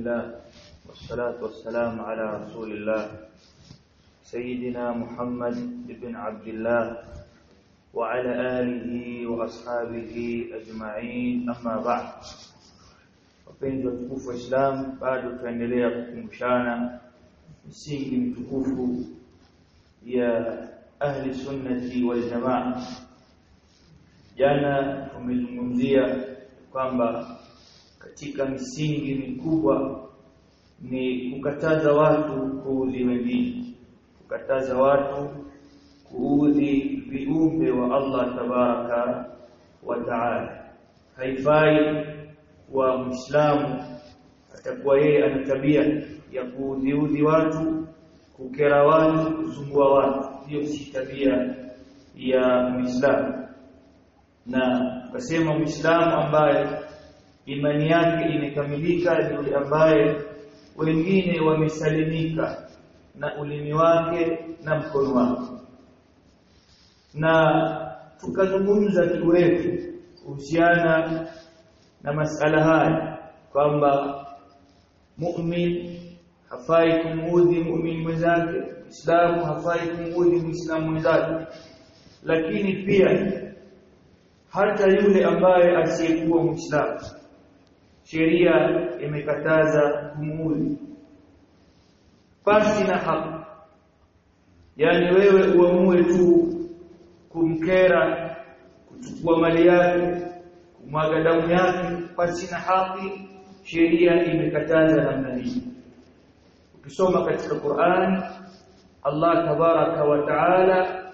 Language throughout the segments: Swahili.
الله والصلاة والسلام على رسول الله سيدنا محمد بن عبد الله وعلى آله وأصحابه أجمعين. أما بعد وبينجوا تكوفوا إسلام بعد كان تنليا مشانا سيئم تكوفوا يا أهل السنة والجماعة جانا من المنزية kwamba katika misingi mikubwa ni kukataza watu kuudhi wengine. Kukataza watu kuudhi viumbe wa Allah tabaraka wa taala. Haifai wa muislamu atakuwa yeye ana tabia ya kuudhiudhi watu kukera watu kusumbua watu. Hiyo si tabia ya muislamu. Na ukasema muislamu ambaye imani yake imekamilika yule ambaye wengine wamesalimika na ulimi wake na mkono wake. Na tukazungumza kiwetu kuhusiana na masala haya kwamba mu'min hafai kumuudhi mu'min mwenzake islamu hafai kumuudhi Muislamu mwenzake. Lakini pia hata yule ambaye asiyekuwa Muislamu sheria imekataza kumuudhi pasi na haki yani wewe uamue tu kumkera kuchukua mali yake kumwaga damu yake. Pasi na haki sheria imekataza namna hii. Ukisoma katika Qur'an Allah tabaraka wa taala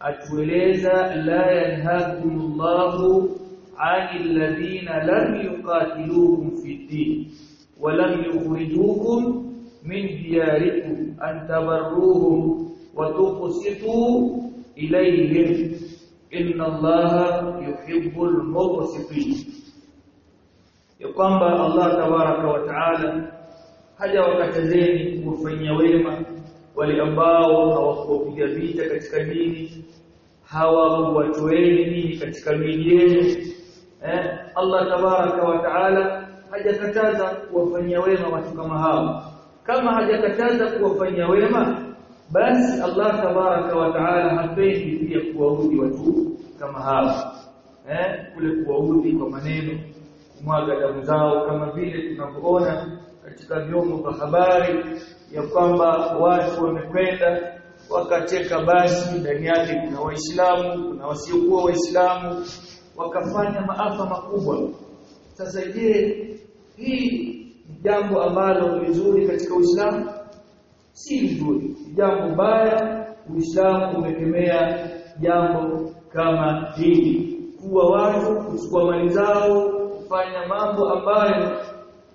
atueleza la yanhakumullahu 'anil ladina lam yuqatilukum fid din wa lam yukhrijukum min diyarikum an tabarruhum wa tuqsitu ilayhim. Inna Allaha yuhibbul muqsitin. Ya kwamba Allah tabaraka wa taala haja wakatazeni kufanyia wema wale ambao hawakupiga vita katika dini hawakuwatoeni nini katika miji yenu eh Allah tabaraka wa taala hajakataza kuwafanyia wema watu kama hao. Kama hajakataza kuwafanyia wema basi Allah tabaraka wa taala hapendi pia kuwaudhi watu kama hao. Eh kule kuwaudhi kwa maneno kumwaga damu zao kama vile tunavyoona katika vyombo vya habari ya kwamba watu wamekwenda wakacheka basi ndani yake kuna waislamu kuna wasiokuwa waislamu wakafanya maafa makubwa. Sasa je hii jambo ambalo ni nzuri katika Uislamu? Si nzuri jambo baya Uislamu umekemea jambo kama hili. Kuwa watu kuchukua mali zao kufanya mambo ambayo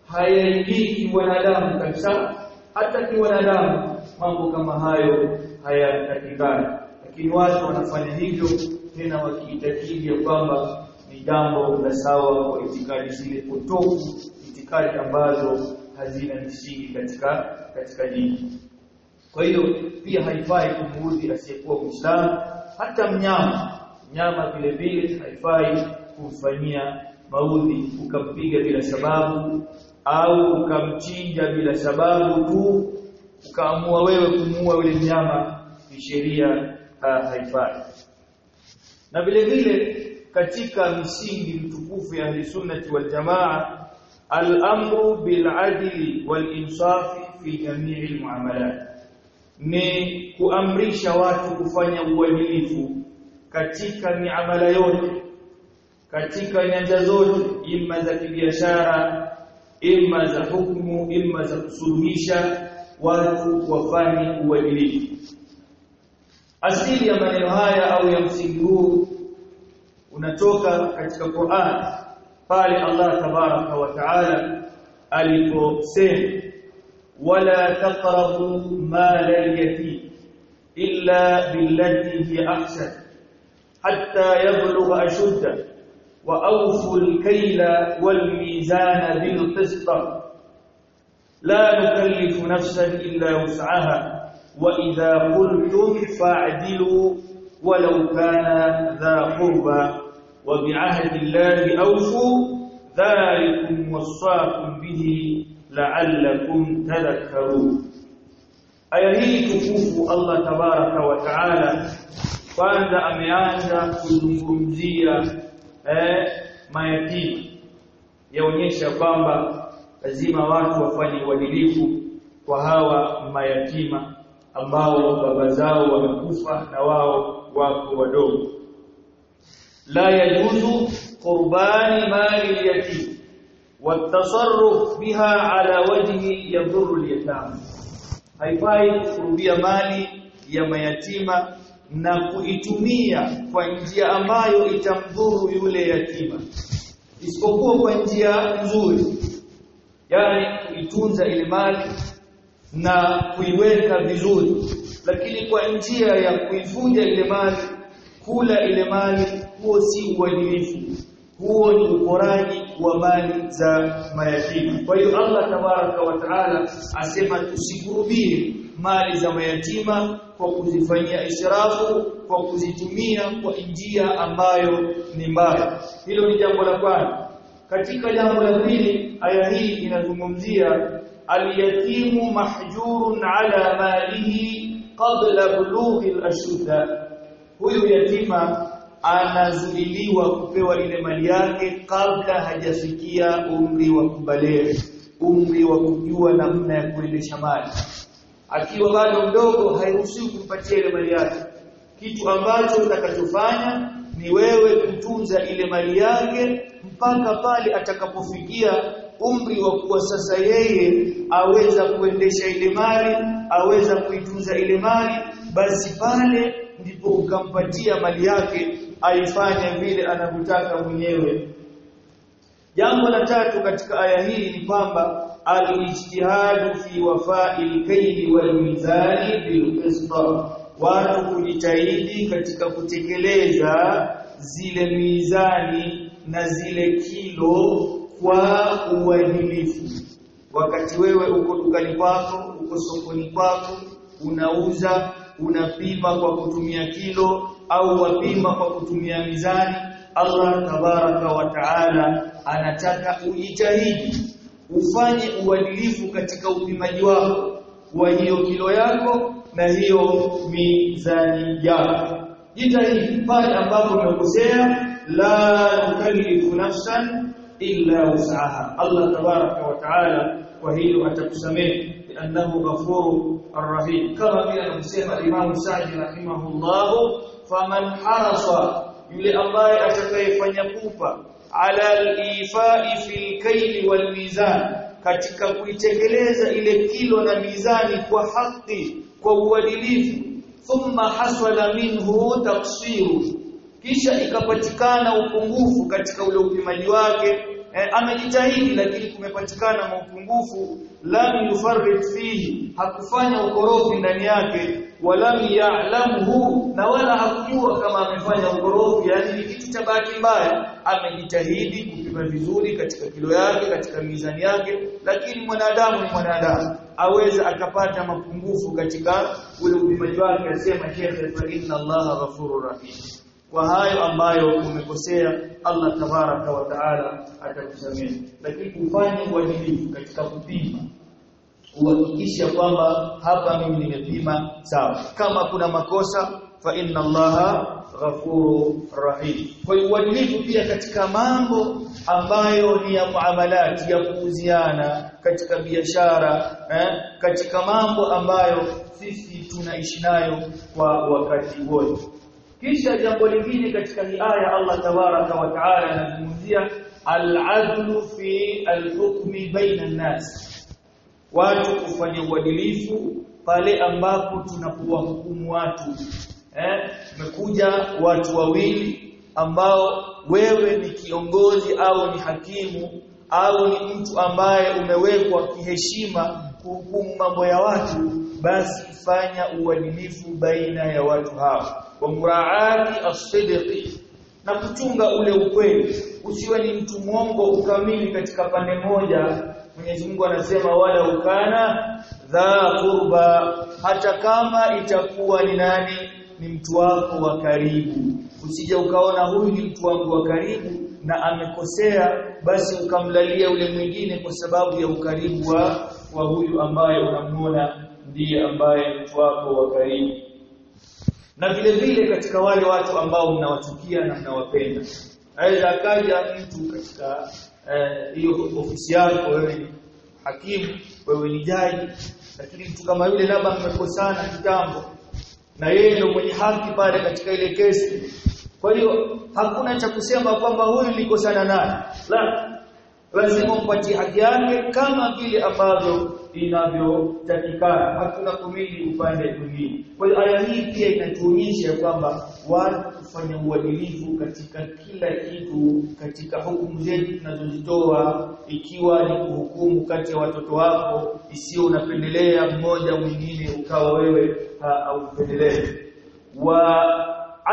hayaingii wanadamu kabisa. Hata ki wanadamu mambo kama hayo hayatakikani. Lakini watu wanafanya hivyo tena wakiitakidi kwamba ni jambo la sawa kwa itikadi zile potofu itikadi ambazo hazina misingi katika katika dini. Kwa hiyo pia haifai kumuudhi asiyekuwa Muislamu hata mnyama. Mnyama vile vile haifai kumfanyia maudhi ukampiga bila sababu au ukamchinja bila sababu tu ukaamua wewe kumuua yule mnyama kisheria haifai na vile vile katika misingi mtukufu ya sunnati wal jamaa al-amru bil adli wal insafi fi jami'i al-muamalat ni kuamrisha watu kufanya uadilifu katika miamala yote katika nyanja zote imma za kibiashara imma za hukumu imma za kusuluhisha watu wafanye uadilifu asili ya maneno haya au ya msingi huu unatoka katika Qur'an pale Allah tabaraka wa taala aliposema wala taqrabu mala al-yatim illa billati hi ahsan hatta yablugha ashudda wa awfu al-kayla wal-mizana bil-qist la nukallifu nafsan illa wus'aha وإذا قلتم فاعدلوا ولو كان ذا قربى bi'ahdi Allahi awfu dhalikum wasaakum bihi la'allakum tadhakkarun aya hii tukufu Allah tabaraka wa taala kwanza ameanza kuzungumzia eh, mayatima yaonyesha kwamba lazima watu wafanye uadilifu kwa hawa mayatima ambao baba zao wamekufa na wao wako wadogo. La yajuzu qurbani mali yatim watasarruf biha ala wajhi yadhurru al-yatam. Haifai kurubia mali ya mayatima na kuitumia kwa njia ambayo itamdhuru yule yatima. Isipokuwa kwa njia nzuri yani kuitunza ile mali na kuiweka vizuri. Lakini kwa njia ya kuivunja ile mali kula ile mali huo si uadilifu. Huo ni uporaji wa mali za mayatima. Kwa hiyo Allah tabaraka wa taala asema tusikurubie mali za mayatima kwa kuzifanyia israfu kwa kuzitumia kwa njia ambayo ni mbaya. Hilo ni jambo la kwanza. Katika jambo la pili aya hii inazungumzia aliyatimu محجور على ماله قبل بلوغ al-ashudda. Huyu yatima anazuiliwa kupewa ile mali yake kabla hajafikia umri wa kubaleghe umri wa kujua namna ya kuendesha mali. Akiwa bado mdogo hairuhusiwi kumpatia ile mali yake. Kitu ambacho utakachofanya ni wewe kutunza ile mali yake mpaka pale atakapofikia umri wa kuwa sasa yeye aweza kuendesha ile mali aweza kuitunza ile mali basi pale ndipo ukampatia mali yake aifanye vile anavyotaka mwenyewe. Jambo la tatu katika aya hii ni kwamba al-ijtihadu fi wafa'il kayli wal mizani bil watu kujitahidi katika kutekeleza zile mizani na zile kilo kwa uadilifu. Wakati wewe uko dukani kwako uko sokoni kwako unauza unapima kwa kutumia kilo au wapima kwa kutumia mizani Allah tabaraka wa taala anataka ujitahidi ufanye uadilifu katika upimaji wako wa hiyo kilo yako na hiyo mizani yako. Jitahidi pale ambapo umekosea la tukalifu nafsan illa usaha Allah tabaraka wa taala kwa hilo atakusamehe. Annahu ghafuru arrahim. Kama vile anasema Imam Sa'di rahimahullah faman harasa yule ambaye atakayefanya pupa ala al-ifai fil kayli wal mizan katika kuitekeleza ile kilo na mizani kwa haki kwa uadilifu thumma hasala minhu taqsiru kisha ikapatikana upungufu katika ule upimaji wake. E, amejitahidi lakini kumepatikana maupungufu. Lam yufarrid fihi hakufanya ukorofi ndani yake. Walam ya'lamhu na wala hakujua kama amefanya ukorofi. Yani ni kitu cha bahati mbaya. Amejitahidi kupima vizuri katika kilo yake katika mizani yake. Lakini mwanadamu ni mwanadamu. Aweza akapata mapungufu katika ule upimaji wake asema shekhe fa inna allaha ghafurur rahim kwa hayo ambayo umekosea Allah tabaraka wa taala atakusamehe lakini kufanya uadilifu katika kupima uhakikisha kwamba hapa mimi nimepima sawa. Kama kuna makosa fa inna allaha ghafuru rahim. Kwa hiyo uadilifu pia katika mambo ambayo ni ya muamalati ya kuuziana katika biashara eh, katika mambo ambayo sisi tunaishi nayo kwa wakati wote kisha jambo lingine katika hii aya Allah tabaraka wa taala anazungumzia al-adlu fi al-hukmi baina an-nas. Watu kufanya uadilifu pale ambapo tunapowahukumu watu. Eh tumekuja watu wawili ambao wewe ni kiongozi au ni hakimu au ni mtu ambaye umewekwa kiheshima kuhukumu mambo ya watu basi fanya uadilifu baina ya watu hao wa muraati as-sidqi na kuchunga ule ukweli usiwe ni mtu mwongo ukamili katika pande moja. Mwenyezi Mungu anasema wala ukana dha qurba hata kama itakuwa ni nani? Ni mtu wako wa karibu. Usije ukaona huyu ni mtu wangu wa karibu na amekosea basi ukamlalia ule mwingine kwa sababu ya ukaribu wa, wa huyu ambaye unamuona ndiye ambaye mtu wako wa karibu na vile vile katika wale watu ambao mnawachukia na mnawapenda. Aidha akaja mtu katika hiyo eh, ofisi yako wewe ni hakimu wewe ni jaji. Lakini mtu kama yule labda mmekosana kitambo na yeye ndio mwenye haki pale katika ile kesi. Kwa hiyo hakuna cha kusema kwamba huyu nilikosana naye. La lazima umpatie haki yake kama vile ambavyo inavyotakikana hakuna kumili upande mwingine. Kwa hiyo aya hii pia inatuonyesha kwamba watu kufanya uadilifu katika kila kitu katika hukumu zetu tunazozitoa ikiwa ni kuhukumu kati ya watoto wako isiyo unapendelea mmoja mwingine ukawa wewe haupendelee wa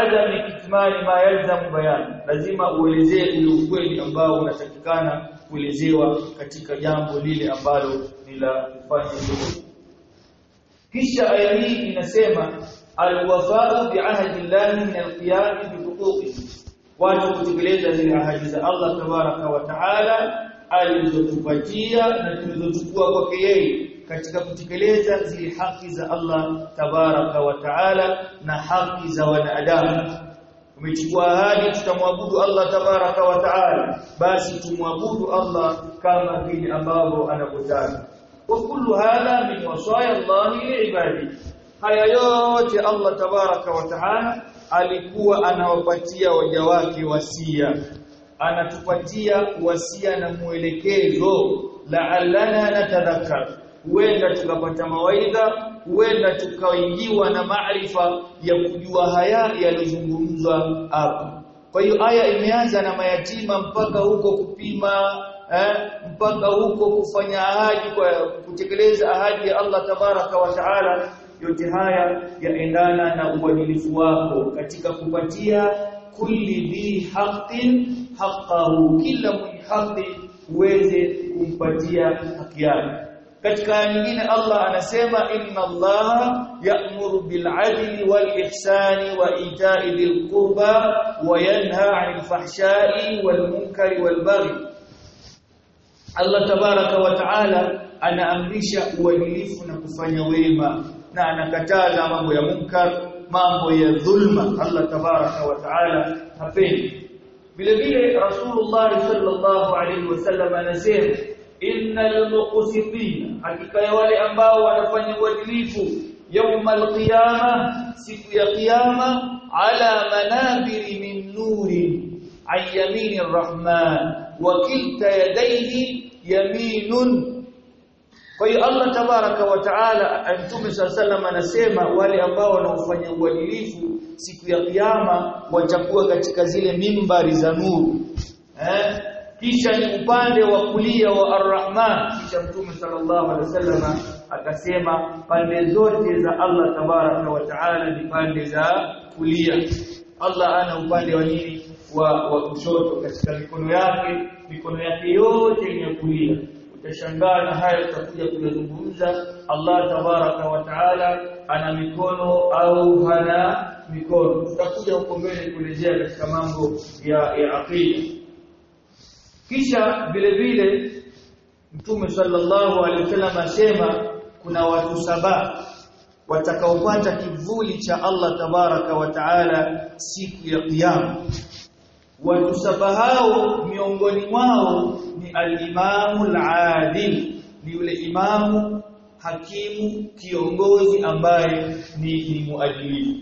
adami kitmani ma yalzamu bayan. Lazima uelezee ule ukweli ambao unatakikana kuelezewa katika jambo lile ambalo ni la kufanya hivyo. Kisha aya hii inasema alwafa'u bi'ahdi llahi min alqiyam bi huquqi. Watu kutekeleza zile ahadi za Allah tabaraka wa taala alizotupatia na tulizochukua kwake yeye katika kutekeleza zile haki za Allah tabaraka wa taala na haki za wanadamu. Umechukua ahadi tutamwabudu Allah tabaraka wa taala. Basi tumwabudu Allah kama vile ambavyo anapotaka wa kullu hadha min wasaya Allah liibadi haya yote Allah tabaraka wa taala alikuwa anawapatia waja wake wasia. Anatupatia wasia na mwelekezo. La'allana natadhakkar huenda tukapata mawaidha huenda tukaingiwa na maarifa ya kujua haya yaliyozungumzwa hapa kwa hiyo aya imeanza na mayatima mpaka huko kupima eh, mpaka huko kufanya ahadi kwa kutekeleza ahadi ya Allah tabaraka wa taala. Yote haya yaendana na uadilifu wako katika kupatia kulli bi haqqin haqqahu. Kila mwenye haki uweze kumpatia haki yake katika aya nyingine Allah anasema inna Allah ya'muru bil 'adli wal ihsani wa ita'i dhil qurba wa yanha 'anil fahsha'i wal munkari wal baghi. Allah tabaraka wa ta'ala anaamrisha uadilifu na kufanya wema na anakataza mambo ya munkar mambo ya dhulma. Allah tabaraka wa ta'ala hapendi. Vile vile Rasulullah sallallahu alaihi wasallam anasema innal muqsitin hakika ya wale ambao wanafanya uadilifu يوم القيامه siku ya kiyama ala manabiri min nuri ayyamini arrahman wa kilta yadayhi yaminun. Kwa hiyo Allah tabaraka wa taala Mtume sallallahu anasema wale ambao wanaofanya uadilifu siku ya kiyama watakuwa katika zile mimbari za nuru eh kisha ni upande wa kulia wa Ar-Rahman. Kisha Mtume sallallahu alaihi wasallam akasema pande zote za Allah tabaraka wa taala ni pande za kulia. Allah ana upande wa nini? Wa, wa kushoto. Katika mikono yake mikono yake yote ni ya kulia. Utashangaa na haya tutakuja kuyazungumza. Allah tabaraka wa taala ana mikono au hana mikono. Tutakuja huko mbele kurejea katika mambo ya ya aqida kisha vile vile Mtume sallallahu alaihi wasallam asema kuna watu saba watakaopata kivuli cha Allah tabaraka wa taala siku ya kiyama watu saba hao miongoni mwao ni al-imamu al-adil ni yule imamu hakimu kiongozi ambaye ni, ni muadilifu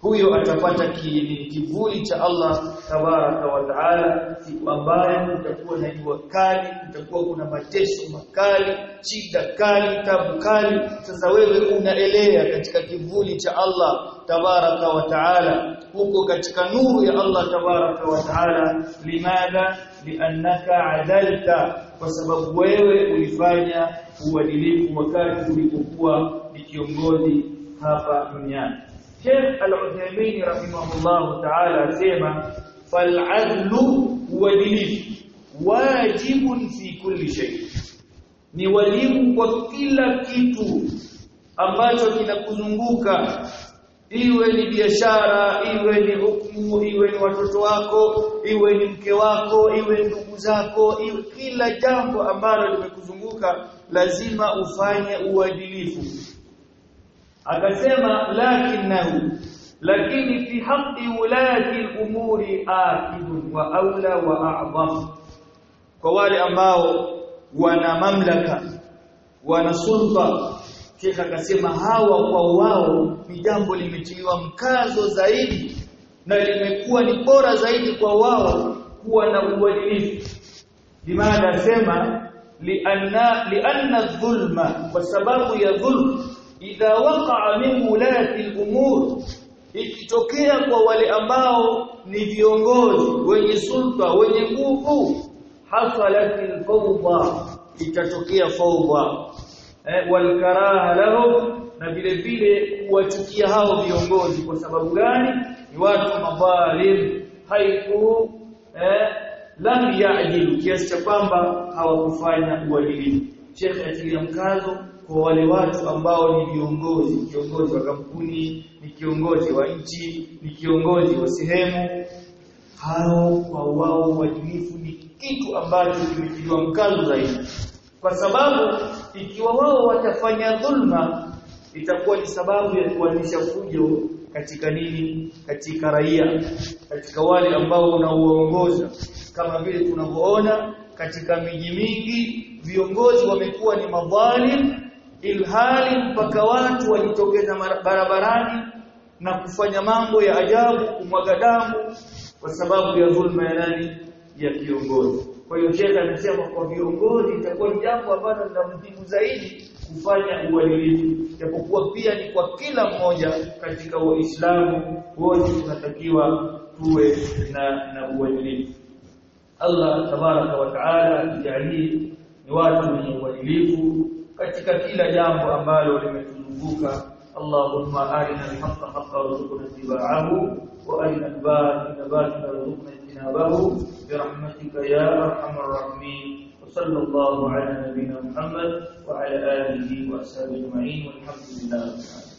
huyo atapata kivuli cha Allah tabaraka wa taala siku ambayo kutakuwa na jua kali kutakuwa kuna mateso makali shida kali tabu kali. Sasa wewe unaelea katika kivuli cha Allah tabaraka wa taala huko katika nuru ya Allah tabaraka wa taala. Limadha? Liannaka adalta kwa sababu wewe ulifanya uadilifu wakati ulipokuwa ni kiongozi hapa duniani. Sheikh Al-Uthaymeen rahimahullah ta'ala asema fal'adlu uadilifu wajibun fi kulli shay ni wajibu kwa kila kitu ambacho kinakuzunguka. Iwe ni biashara iwe ni hukumu iwe ni watoto wako iwe ni mke wako iwe ndugu zako iwe kila jambo ambalo limekuzunguka lazima ufanye uadilifu. Akasema lakinahu lakini fi haqqi ulati al-umuri akidun wa aula wa a'zam. Kwa wale ambao wana mamlaka wana sulta Sheikh akasema hawa kwa wao ni jambo limetiliwa mkazo zaidi na limekuwa ni bora zaidi kwa wao kuwa na uadilifu. Limaana sema lianna lianna dhulma kwa sababu ya dhulm idha waqa'a min ulati al-umur ikitokea kwa wale ambao ni viongozi wenye sulta wenye nguvu hasalatil fawda itatokea fawda. Eh, walkaraha lahum na vile vile kuwachukia hao viongozi. Kwa sababu gani? Ni watu madhalim. Haiku eh, lam ya'dilu kiasi cha kwamba hawakufanya uadilifu. Sheikh atilia mkazo kwa wale watu ambao ni viongozi kiongozi wa kampuni ni kiongozi wa nchi ni kiongozi wa sehemu. Hao kwa wao uadilifu ni kitu ambacho kimetiliwa mkazo zaidi. Kwa sababu ikiwa wao watafanya dhulma itakuwa ni sababu ya kuanisha fujo katika nini katika raia katika wale ambao unaoongoza kama vile tunavyoona katika miji mingi viongozi wamekuwa ni madhalim ilhali mpaka watu walitokeza barabarani na kufanya mambo ya ajabu kumwaga damu kwa sababu ya dhulma ya nani? Ya kiongozi kwa hiyo shekha anasema kwa viongozi itakuwa jambo ambalo linamtibu zaidi kufanya uadilifu. Japokuwa pia ni kwa kila mmoja katika waislamu wote tunatakiwa tuwe na na uadilifu. Allah tabaraka wa taala ni watu wenye uadilifu katika kila jambo ambalo limetuzunguka Allahumma arina al-haqqa haqqan warzuqna ittiba'ahu wa arina al-batila batilan warzuqna ijtinabahu برحمتك يا ارحم الراحمين وصلى الله على نبينا محمد وعلى اله وصحبه اجمعين والحمد لله رب العالمين